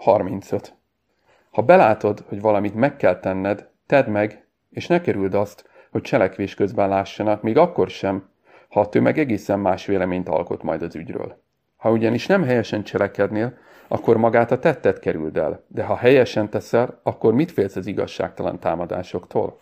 35. Ha belátod, hogy valamit meg kell tenned, tedd meg, és ne kerüld azt, hogy cselekvés közben lássanak, még akkor sem, ha a tömeg egészen más véleményt alkot majd az ügyről. Ha ugyanis nem helyesen cselekednél, akkor magát a tettet kerüld el, de ha helyesen teszel, akkor mit félsz az igazságtalan támadásoktól?